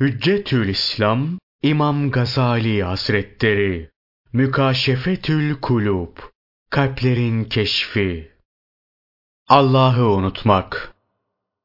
Hüccetül İslam İmam Gazali Hazretleri Mükaşefetül Kulub Kalplerin Keşfi Allah'ı unutmak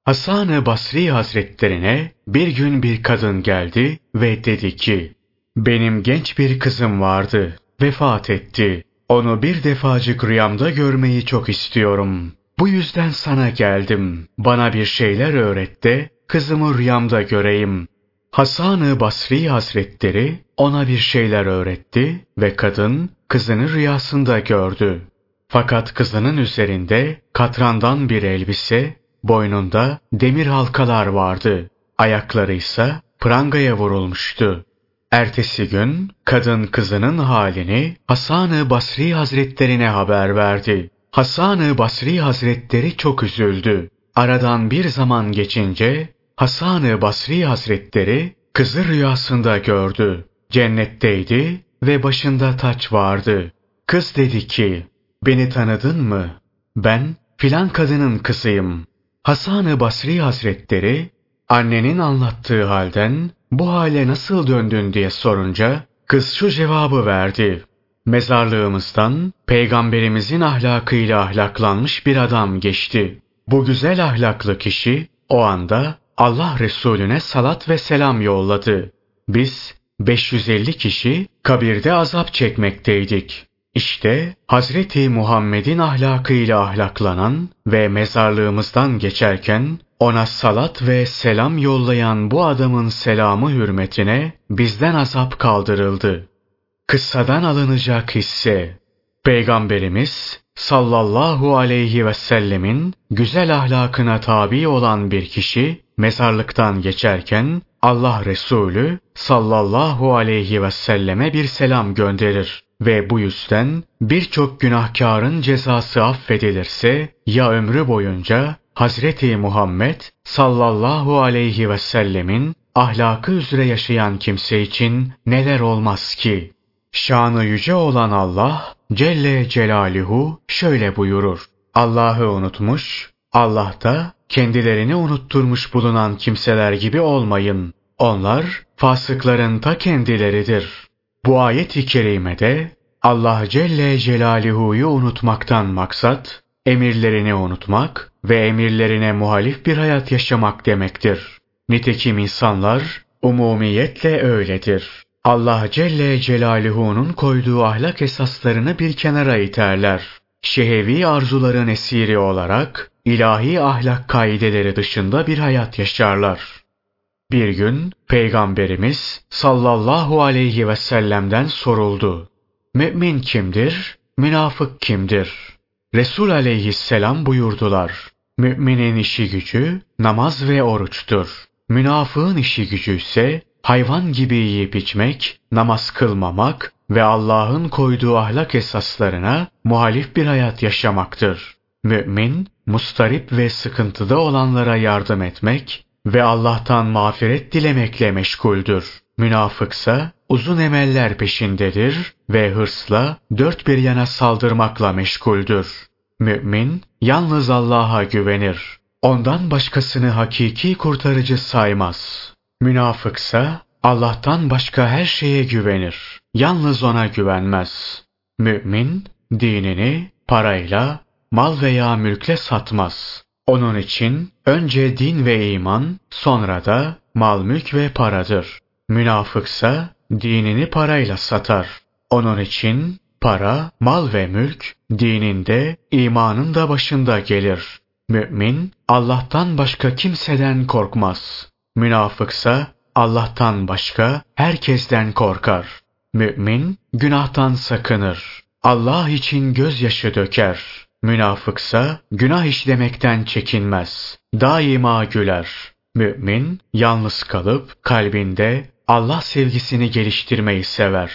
Hasan-ı Basri Hazretlerine bir gün bir kadın geldi ve dedi ki, Benim genç bir kızım vardı, vefat etti. Onu bir defacık rüyamda görmeyi çok istiyorum. Bu yüzden sana geldim. Bana bir şeyler öğret de, kızımı rüyamda göreyim. Hasan-ı Basri Hazretleri ona bir şeyler öğretti ve kadın kızını rüyasında gördü. Fakat kızının üzerinde katrandan bir elbise, boynunda demir halkalar vardı. Ayakları ise prangaya vurulmuştu. Ertesi gün kadın kızının halini Hasan-ı Basri Hazretlerine haber verdi. Hasan-ı Basri Hazretleri çok üzüldü. Aradan bir zaman geçince Hasan-ı Basri Hazretleri kızı rüyasında gördü. Cennetteydi ve başında taç vardı. Kız dedi ki, beni tanıdın mı? Ben filan kadının kızıyım. Hasan-ı Basri Hazretleri, annenin anlattığı halden bu hale nasıl döndün diye sorunca, kız şu cevabı verdi. Mezarlığımızdan peygamberimizin ahlakıyla ahlaklanmış bir adam geçti. Bu güzel ahlaklı kişi o anda Allah Resulüne salat ve selam yolladı. Biz 550 kişi kabirde azap çekmekteydik. İşte Hazreti Muhammed'in ahlakıyla ahlaklanan ve mezarlığımızdan geçerken ona salat ve selam yollayan bu adamın selamı hürmetine bizden azap kaldırıldı. Kıssadan alınacak hisse Peygamberimiz sallallahu aleyhi ve sellemin güzel ahlakına tabi olan bir kişi mezarlıktan geçerken Allah Resulü sallallahu aleyhi ve selleme bir selam gönderir ve bu yüzden birçok günahkarın cezası affedilirse ya ömrü boyunca Hazreti Muhammed sallallahu aleyhi ve sellemin ahlakı üzere yaşayan kimse için neler olmaz ki? Şanı yüce olan Allah Celle Celaluhu şöyle buyurur. Allah'ı unutmuş, Allah da kendilerini unutturmuş bulunan kimseler gibi olmayın. Onlar fasıkların ta kendileridir. Bu ayet-i kerimede Allah Celle Celaluhu'yu unutmaktan maksat, emirlerini unutmak ve emirlerine muhalif bir hayat yaşamak demektir. Nitekim insanlar umumiyetle öyledir. Allah Celle Celaluhu'nun koyduğu ahlak esaslarını bir kenara iterler. Şehevi arzuların esiri olarak ilahi ahlak kaideleri dışında bir hayat yaşarlar. Bir gün Peygamberimiz sallallahu aleyhi ve sellem'den soruldu. Mümin kimdir? Münafık kimdir? Resul aleyhisselam buyurdular. Müminin işi gücü namaz ve oruçtur. Münafığın işi gücü ise hayvan gibi yiyip içmek, namaz kılmamak ve Allah'ın koyduğu ahlak esaslarına muhalif bir hayat yaşamaktır. Mümin, mustarip ve sıkıntıda olanlara yardım etmek ve Allah'tan mağfiret dilemekle meşguldür. Münafıksa uzun emeller peşindedir ve hırsla dört bir yana saldırmakla meşguldür. Mümin yalnız Allah'a güvenir. Ondan başkasını hakiki kurtarıcı saymaz. Münafıksa Allah'tan başka her şeye güvenir. Yalnız ona güvenmez. Mümin dinini parayla, mal veya mülkle satmaz. Onun için önce din ve iman, sonra da mal mülk ve paradır. Münafıksa dinini parayla satar. Onun için para, mal ve mülk dininde, imanın da başında gelir. Mümin Allah'tan başka kimseden korkmaz. Münafıksa Allah'tan başka herkesten korkar. Mümin günahtan sakınır. Allah için gözyaşı döker. Münafıksa günah işlemekten çekinmez. Daima güler. Mümin yalnız kalıp kalbinde Allah sevgisini geliştirmeyi sever.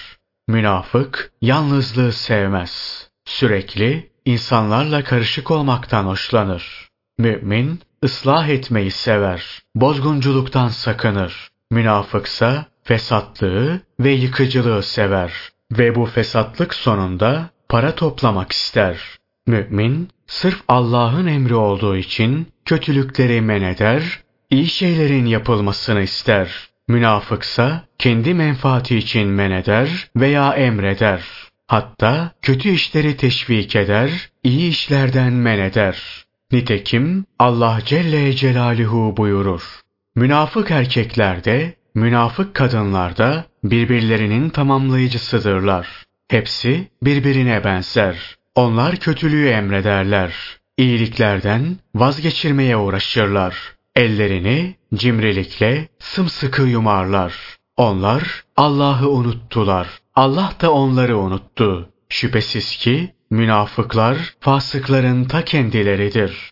Münafık yalnızlığı sevmez. Sürekli insanlarla karışık olmaktan hoşlanır. Mümin ıslah etmeyi sever. Bozgunculuktan sakınır. Münafıksa fesatlığı ve yıkıcılığı sever ve bu fesatlık sonunda para toplamak ister. Mümin sırf Allah'ın emri olduğu için kötülükleri men eder, iyi şeylerin yapılmasını ister. Münafıksa kendi menfaati için men eder veya emreder. Hatta kötü işleri teşvik eder, iyi işlerden men eder. Nitekim Allah Celle Celaluhu buyurur. Münafık erkekler de, münafık kadınlar da birbirlerinin tamamlayıcısıdırlar. Hepsi birbirine benzer. Onlar kötülüğü emrederler. İyiliklerden vazgeçirmeye uğraşırlar. Ellerini cimrilikle sımsıkı yumarlar. Onlar Allah'ı unuttular. Allah da onları unuttu. Şüphesiz ki münafıklar fasıkların ta kendileridir.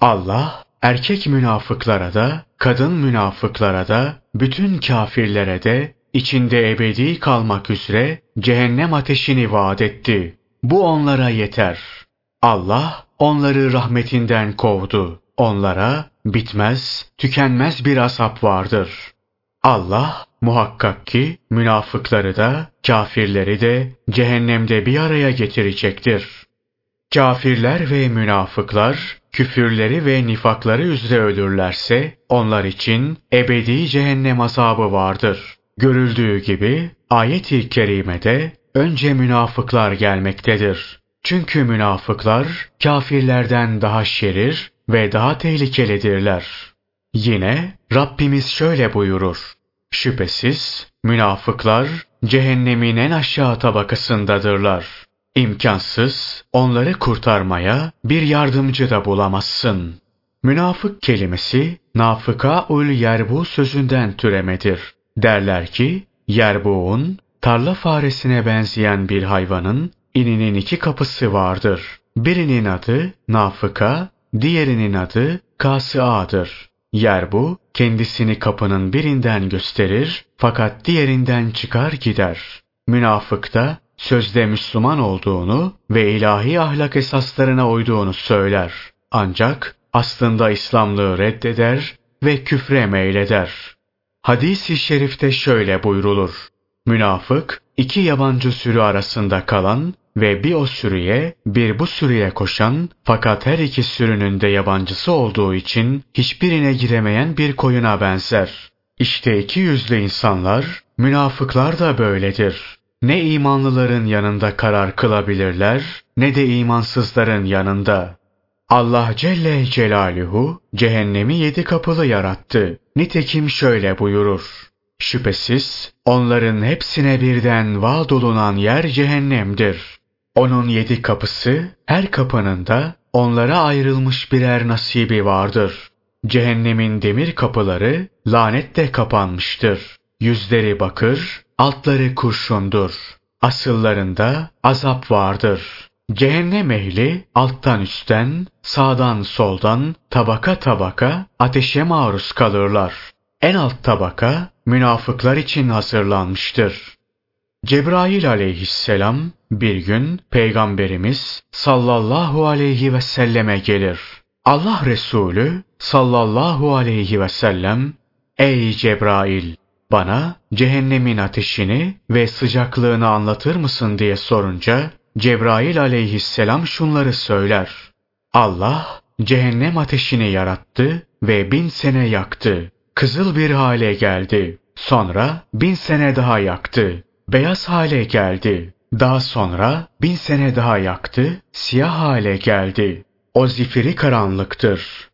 Allah erkek münafıklara da, kadın münafıklara da, bütün kafirlere de içinde ebedi kalmak üzere cehennem ateşini vaat etti. Bu onlara yeter. Allah onları rahmetinden kovdu. Onlara bitmez, tükenmez bir asap vardır. Allah muhakkak ki münafıkları da, kafirleri de cehennemde bir araya getirecektir. Kafirler ve münafıklar küfürleri ve nifakları üzere ölürlerse onlar için ebedi cehennem azabı vardır. Görüldüğü gibi ayet-i kerimede önce münafıklar gelmektedir. Çünkü münafıklar kafirlerden daha şerir ve daha tehlikelidirler. Yine Rabbimiz şöyle buyurur. Şüphesiz münafıklar cehennemin en aşağı tabakasındadırlar. İmkansız onları kurtarmaya bir yardımcı da bulamazsın. Münafık kelimesi nafıka ul yerbu sözünden türemedir. Derler ki yerbuğun tarla faresine benzeyen bir hayvanın ininin iki kapısı vardır. Birinin adı nafıka, diğerinin adı kasıadır. Yerbu kendisini kapının birinden gösterir fakat diğerinden çıkar gider. Münafık da sözde Müslüman olduğunu ve ilahi ahlak esaslarına uyduğunu söyler. Ancak aslında İslamlığı reddeder ve küfre meyleder. Hadis-i şerifte şöyle buyrulur. Münafık, iki yabancı sürü arasında kalan ve bir o sürüye bir bu sürüye koşan fakat her iki sürünün de yabancısı olduğu için hiçbirine giremeyen bir koyuna benzer. İşte iki yüzlü insanlar, münafıklar da böyledir. Ne imanlıların yanında karar kılabilirler ne de imansızların yanında. Allah Celle Celaluhu cehennemi yedi kapılı yarattı. Nitekim şöyle buyurur. Şüphesiz onların hepsine birden vaad olunan yer cehennemdir. Onun yedi kapısı, her kapının da onlara ayrılmış birer nasibi vardır. Cehennemin demir kapıları lanetle kapanmıştır. Yüzleri bakır, altları kurşundur. Asıllarında azap vardır. Cehennem ehli alttan üstten, sağdan soldan, tabaka tabaka ateşe maruz kalırlar. En alt tabaka münafıklar için hazırlanmıştır. Cebrail aleyhisselam bir gün Peygamberimiz sallallahu aleyhi ve selleme gelir. Allah Resulü sallallahu aleyhi ve sellem Ey Cebrail bana cehennemin ateşini ve sıcaklığını anlatır mısın diye sorunca Cebrail aleyhisselam şunları söyler. Allah cehennem ateşini yarattı ve bin sene yaktı. Kızıl bir hale geldi. Sonra bin sene daha yaktı. Beyaz hale geldi. Daha sonra bin sene daha yaktı. Siyah hale geldi. O zifiri karanlıktır.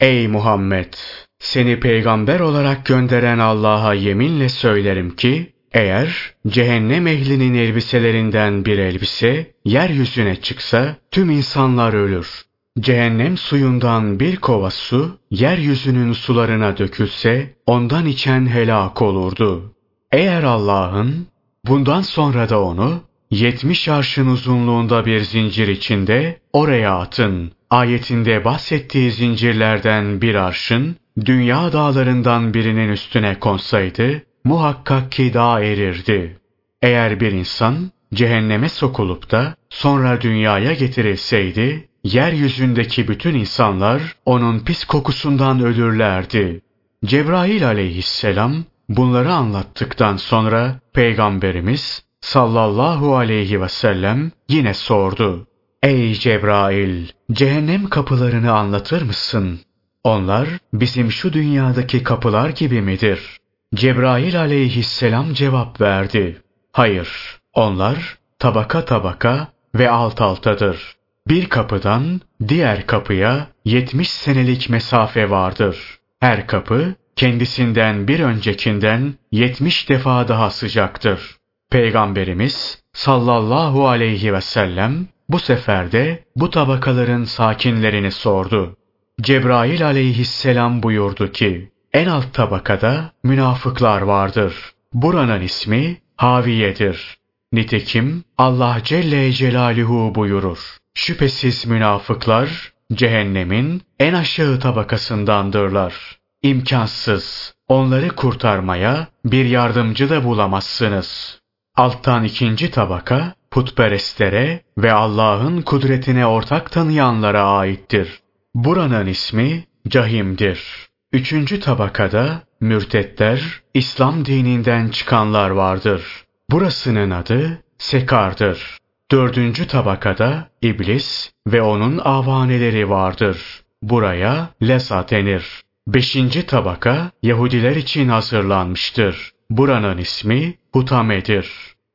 Ey Muhammed! Seni peygamber olarak gönderen Allah'a yeminle söylerim ki, eğer cehennem ehlinin elbiselerinden bir elbise yeryüzüne çıksa tüm insanlar ölür. Cehennem suyundan bir kova su yeryüzünün sularına dökülse ondan içen helak olurdu. Eğer Allah'ın bundan sonra da onu yetmiş arşın uzunluğunda bir zincir içinde oraya atın. Ayetinde bahsettiği zincirlerden bir arşın dünya dağlarından birinin üstüne konsaydı muhakkak ki dağ erirdi. Eğer bir insan cehenneme sokulup da sonra dünyaya getirilseydi yeryüzündeki bütün insanlar onun pis kokusundan ölürlerdi. Cebrail aleyhisselam bunları anlattıktan sonra Peygamberimiz sallallahu aleyhi ve sellem yine sordu. Ey Cebrail! Cehennem kapılarını anlatır mısın? Onlar bizim şu dünyadaki kapılar gibi midir? Cebrail aleyhisselam cevap verdi. Hayır, onlar tabaka tabaka ve alt altadır. Bir kapıdan diğer kapıya 70 senelik mesafe vardır. Her kapı kendisinden bir öncekinden 70 defa daha sıcaktır. Peygamberimiz sallallahu aleyhi ve sellem bu sefer de bu tabakaların sakinlerini sordu. Cebrail aleyhisselam buyurdu ki, en alt tabakada münafıklar vardır. Buranın ismi Haviye'dir. Nitekim Allah Celle Celaluhu buyurur. Şüphesiz münafıklar cehennemin en aşağı tabakasındandırlar. İmkansız. Onları kurtarmaya bir yardımcı da bulamazsınız. Alttan ikinci tabaka putperestlere ve Allah'ın kudretine ortak tanıyanlara aittir. Buranın ismi Cahim'dir. Üçüncü tabakada mürtetler, İslam dininden çıkanlar vardır. Burasının adı Sekar'dır. Dördüncü tabakada iblis ve onun avaneleri vardır. Buraya Lesa denir. Beşinci tabaka Yahudiler için hazırlanmıştır. Buranın ismi Hutame'dir.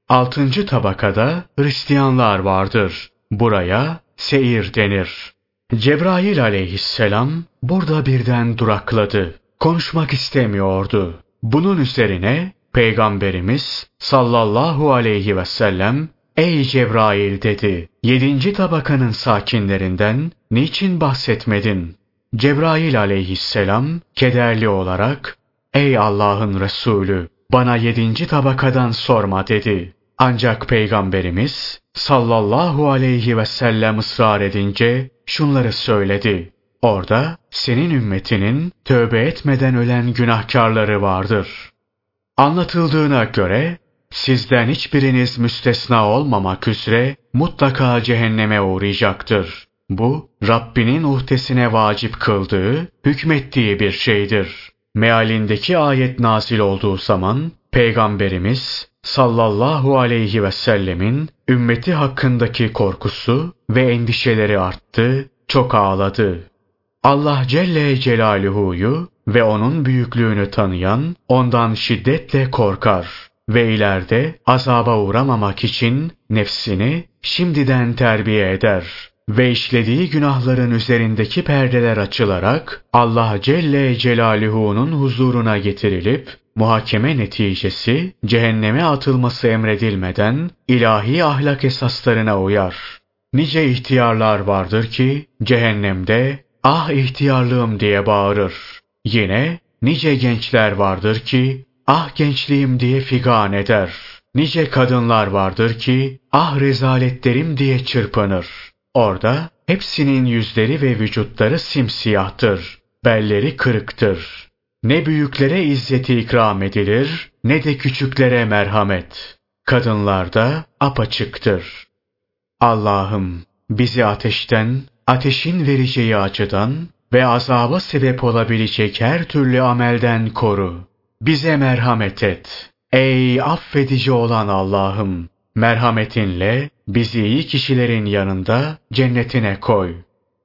Altıncı tabakada Hristiyanlar vardır. Buraya Seir denir. Cebrail aleyhisselam burada birden durakladı. Konuşmak istemiyordu. Bunun üzerine Peygamberimiz sallallahu aleyhi ve sellem Ey Cebrail dedi. Yedinci tabakanın sakinlerinden niçin bahsetmedin? Cebrail aleyhisselam kederli olarak Ey Allah'ın Resulü bana yedinci tabakadan sorma dedi. Ancak Peygamberimiz sallallahu aleyhi ve sellem ısrar edince şunları söyledi. Orada senin ümmetinin tövbe etmeden ölen günahkarları vardır. Anlatıldığına göre sizden hiçbiriniz müstesna olmamak üzere mutlaka cehenneme uğrayacaktır. Bu Rabbinin uhdesine vacip kıldığı, hükmettiği bir şeydir. Mealindeki ayet nazil olduğu zaman Peygamberimiz sallallahu aleyhi ve sellemin ümmeti hakkındaki korkusu ve endişeleri arttı, çok ağladı. Allah Celle Celaluhu'yu ve onun büyüklüğünü tanıyan ondan şiddetle korkar ve ileride azaba uğramamak için nefsini şimdiden terbiye eder ve işlediği günahların üzerindeki perdeler açılarak Allah Celle Celaluhu'nun huzuruna getirilip muhakeme neticesi cehenneme atılması emredilmeden ilahi ahlak esaslarına uyar. Nice ihtiyarlar vardır ki cehennemde ah ihtiyarlığım diye bağırır. Yine nice gençler vardır ki ah gençliğim diye figan eder. Nice kadınlar vardır ki ah rezaletlerim diye çırpınır. Orada hepsinin yüzleri ve vücutları simsiyahtır. Belleri kırıktır. Ne büyüklere izzeti ikram edilir, ne de küçüklere merhamet. Kadınlarda apaçıktır. Allah'ım bizi ateşten, ateşin vereceği acıdan ve azaba sebep olabilecek her türlü amelden koru. Bize merhamet et. Ey affedici olan Allah'ım, merhametinle bizi iyi kişilerin yanında cennetine koy.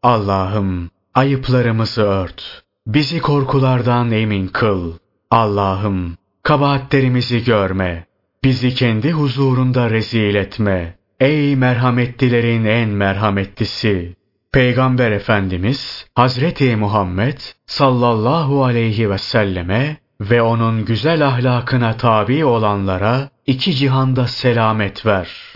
Allah'ım ayıplarımızı ört. Bizi korkulardan emin kıl. Allah'ım, kabahatlerimizi görme. Bizi kendi huzurunda rezil etme. Ey merhametlilerin en merhametlisi. Peygamber Efendimiz Hazreti Muhammed sallallahu aleyhi ve selleme ve onun güzel ahlakına tabi olanlara iki cihanda selamet ver.''